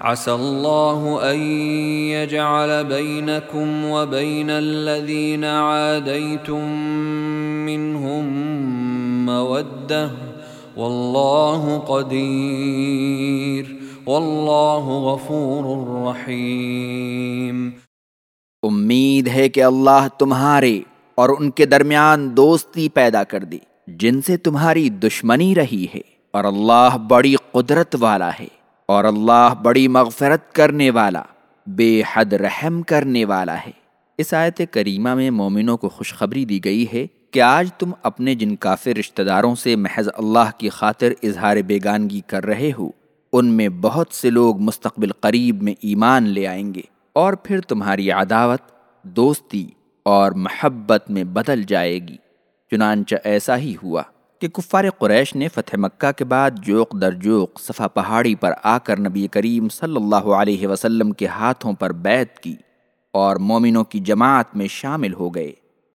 عسى الله أن يجعل بينكم وبين الذين عاديتم منهم مودة. والله قدير. والله غفور رحيم. امید ہے کہ اللہ تمہارے اور ان کے درمیان دوستی پیدا کر دی، جن سے تمہاری دشمنی رہی ہے، اور اللہ بڑی قدرت والا ہے۔ اور اللہ بڑی مغفرت کرنے والا، بے حد رحم کرنے والا ہے۔ اس آیت کریمہ میں مومنوں کو خوشخبری دی گئی ہے کہ آج تم اپنے جن کافر رشتہ داروں سے محض اللہ کی خاطر اظہار بیگانگی کر رہے ہو، ان میں بہت سے لوگ مستقبل قریب میں ایمان لے آئیں گے اور پھر تمہاری عداوت، دوستی اور محبت میں بدل جائے گی۔ چنانچہ ایسا ہی ہوا۔ کہ کفار قریش نے فتح مکہ کے بعد جوق در جوق صفا پہاڑی پر آ کر نبی کریم صلی اللہ علیہ وسلم کے ہاتھوں پر بیت کی اور مومنوں کی جماعت میں شامل ہو گئے۔